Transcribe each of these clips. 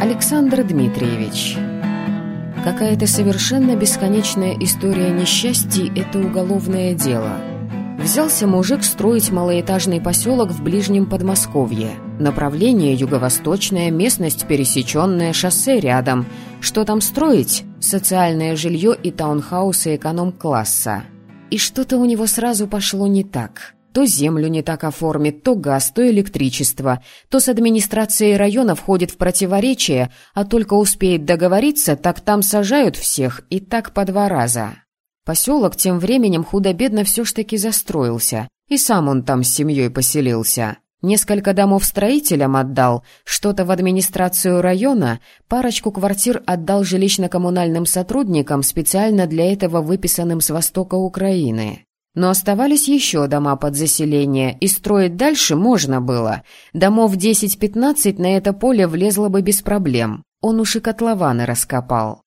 Александр Дмитриевич. Какая-то совершенно бесконечная история несчастий – это уголовное дело. Взялся мужик строить малоэтажный поселок в ближнем Подмосковье. Направление юго-восточное, местность пересеченная, шоссе рядом. Что там строить? Социальное жилье и таунхаусы эконом-класса. И что-то у него сразу пошло не так. То землю не так оформит, то газ, то электричество, то с администрацией района входит в противоречие, а только успеет договориться, так там сажают всех, и так по два раза. Поселок тем временем худо-бедно все ж таки застроился, и сам он там с семьей поселился. Несколько домов строителям отдал, что-то в администрацию района, парочку квартир отдал жилищно-коммунальным сотрудникам, специально для этого выписанным с востока Украины. Но оставались еще дома под заселение, и строить дальше можно было. Домов 10-15 на это поле влезло бы без проблем. Он уж и котлованы раскопал.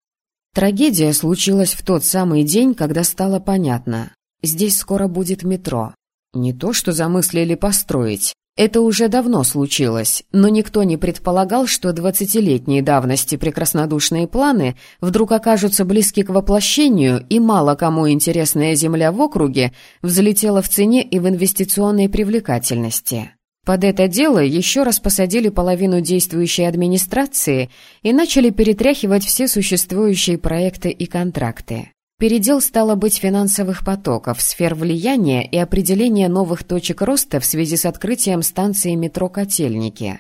Трагедия случилась в тот самый день, когда стало понятно. Здесь скоро будет метро. Не то, что замыслили построить. Это уже давно случилось, но никто не предполагал, что двадцатилетней давности прекраснодушные планы вдруг окажутся близки к воплощению, и мало кому интересная земля в округе взлетела в цене и в инвестиционной привлекательности. Под это дело еще раз посадили половину действующей администрации и начали перетряхивать все существующие проекты и контракты. Передел стало быть финансовых потоков, сфер влияния и определения новых точек роста в связи с открытием станции метро «Котельники».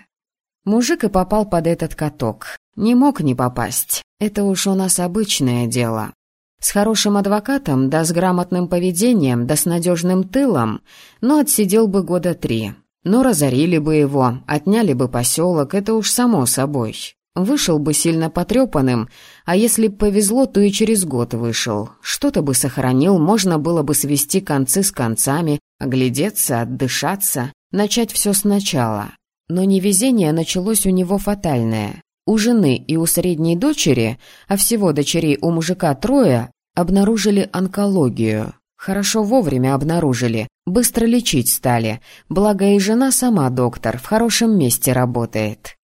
Мужик и попал под этот каток. Не мог не попасть. Это уж у нас обычное дело. С хорошим адвокатом, да с грамотным поведением, да с надежным тылом, но отсидел бы года три. Но разорили бы его, отняли бы поселок, это уж само собой. Вышел бы сильно потрепанным, а если б повезло, то и через год вышел. Что-то бы сохранил, можно было бы свести концы с концами, оглядеться, отдышаться, начать все сначала. Но невезение началось у него фатальное. У жены и у средней дочери, а всего дочерей у мужика трое, обнаружили онкологию. Хорошо вовремя обнаружили, быстро лечить стали, благо и жена сама доктор, в хорошем месте работает.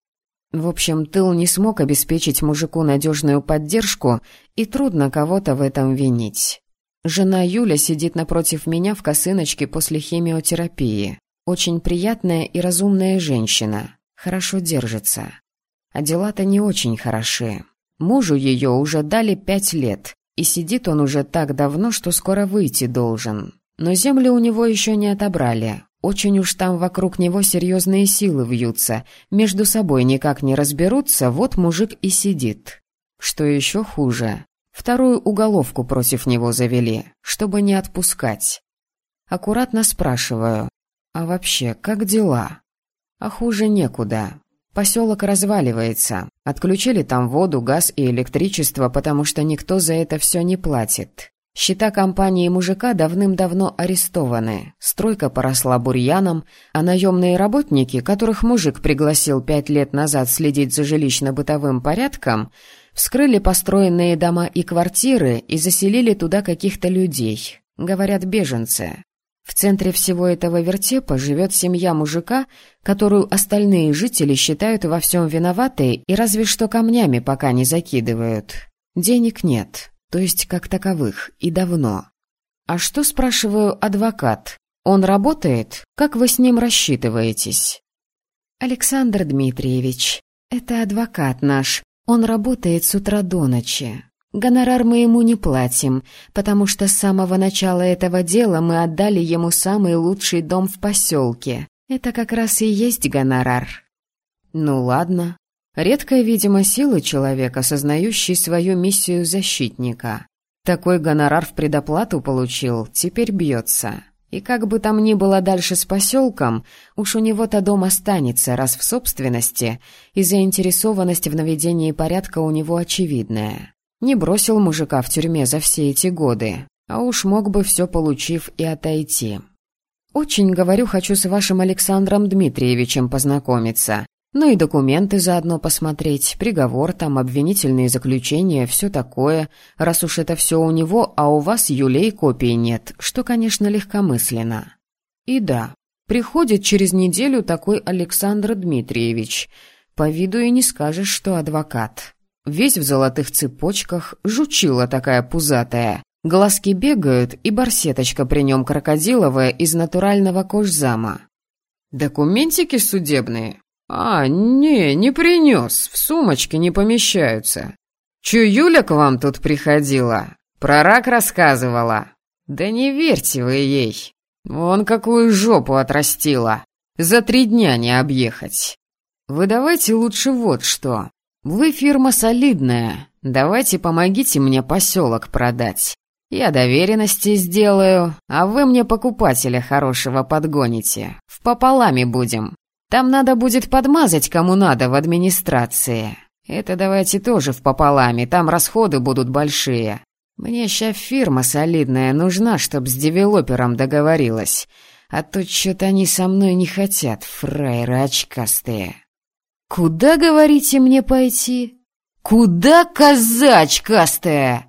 В общем, тыл не смог обеспечить мужику надежную поддержку, и трудно кого-то в этом винить. Жена Юля сидит напротив меня в косыночке после химиотерапии. Очень приятная и разумная женщина. Хорошо держится. А дела-то не очень хороши. Мужу ее уже дали пять лет, и сидит он уже так давно, что скоро выйти должен. Но землю у него еще не отобрали, очень уж там вокруг него серьезные силы вьются, между собой никак не разберутся, вот мужик и сидит. Что еще хуже, вторую уголовку против него завели, чтобы не отпускать. Аккуратно спрашиваю, а вообще, как дела? А хуже некуда. Поселок разваливается. Отключили там воду, газ и электричество, потому что никто за это все не платит. Счета компании мужика давным-давно арестованы. Стройка поросла бурьяном, а наемные работники, которых мужик пригласил пять лет назад следить за жилищно-бытовым порядком, вскрыли построенные дома и квартиры и заселили туда каких-то людей. Говорят, беженцы. В центре всего этого вертепа живет семья мужика, которую остальные жители считают во всем виноватой и разве что камнями пока не закидывают. Денег нет то есть как таковых, и давно. А что, спрашиваю, адвокат? Он работает? Как вы с ним рассчитываетесь? Александр Дмитриевич, это адвокат наш. Он работает с утра до ночи. Гонорар мы ему не платим, потому что с самого начала этого дела мы отдали ему самый лучший дом в поселке. Это как раз и есть гонорар. Ну ладно, Редкая, видимо, сила человека, осознающий свою миссию защитника. Такой гонорар в предоплату получил, теперь бьется. И как бы там ни было дальше с поселком, уж у него-то дом останется, раз в собственности, и заинтересованность в наведении порядка у него очевидная. Не бросил мужика в тюрьме за все эти годы, а уж мог бы все получив и отойти. «Очень, говорю, хочу с вашим Александром Дмитриевичем познакомиться. Ну и документы заодно посмотреть, приговор там, обвинительные заключения, все такое, раз уж это все у него, а у вас, Юлей, копий нет, что, конечно, легкомысленно. И да, приходит через неделю такой Александр Дмитриевич. По виду и не скажешь, что адвокат. Весь в золотых цепочках, жучила такая пузатая. Глазки бегают, и барсеточка при нем крокодиловая из натурального кожзама. «Документики судебные?» «А, не, не принес, в сумочке не помещаются. Чё Юля к вам тут приходила? Про рак рассказывала?» «Да не верьте вы ей. Вон какую жопу отрастила. За три дня не объехать. Вы давайте лучше вот что. Вы фирма солидная. Давайте помогите мне поселок продать. Я доверенности сделаю, а вы мне покупателя хорошего подгоните. В пополами будем. Там надо будет подмазать кому надо в администрации. Это давайте тоже в пополами, там расходы будут большие. Мне ща фирма солидная нужна, чтоб с девелопером договорилась. А то что-то они со мной не хотят, фраеры очкастые. Куда, говорите, мне пойти? Куда, казачкастая?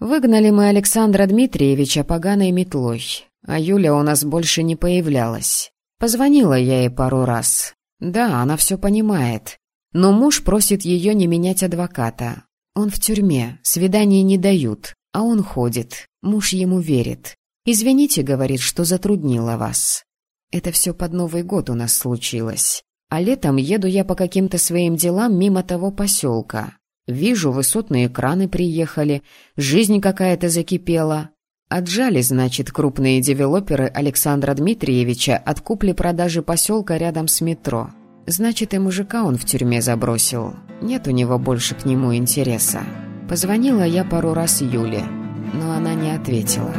Выгнали мы Александра Дмитриевича поганой метлой, а Юля у нас больше не появлялась. Позвонила я ей пару раз. Да, она все понимает. Но муж просит ее не менять адвоката. Он в тюрьме, свиданий не дают, а он ходит. Муж ему верит. «Извините», — говорит, — «что затруднила вас». Это все под Новый год у нас случилось. А летом еду я по каким-то своим делам мимо того поселка. Вижу, высотные краны приехали, жизнь какая-то закипела. Отжали, значит, крупные девелоперы Александра Дмитриевича от купли-продажи поселка рядом с метро. Значит, и мужика он в тюрьме забросил. Нет у него больше к нему интереса. Позвонила я пару раз Юле, но она не ответила.